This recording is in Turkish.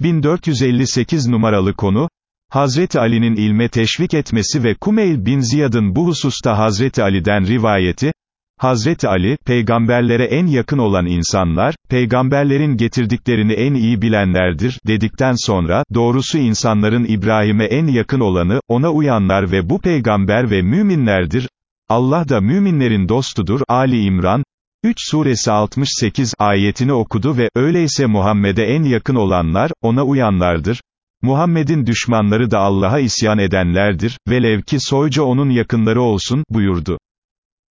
1458 numaralı konu, Hazreti Ali'nin ilme teşvik etmesi ve Kumeyl bin Ziyad'ın bu hususta Hazreti Ali'den rivayeti, Hazreti Ali, peygamberlere en yakın olan insanlar, peygamberlerin getirdiklerini en iyi bilenlerdir, dedikten sonra, doğrusu insanların İbrahim'e en yakın olanı, ona uyanlar ve bu peygamber ve müminlerdir, Allah da müminlerin dostudur, Ali İmran, 3 suresi 68 ayetini okudu ve, öyleyse Muhammed'e en yakın olanlar, ona uyanlardır, Muhammed'in düşmanları da Allah'a isyan edenlerdir, velev ki soyca onun yakınları olsun, buyurdu.